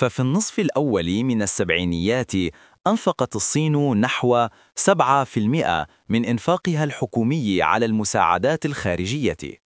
ففي النصف الأول من السبعينيات أنفقت الصين نحو 7% من إنفاقها الحكومي على المساعدات الخارجية.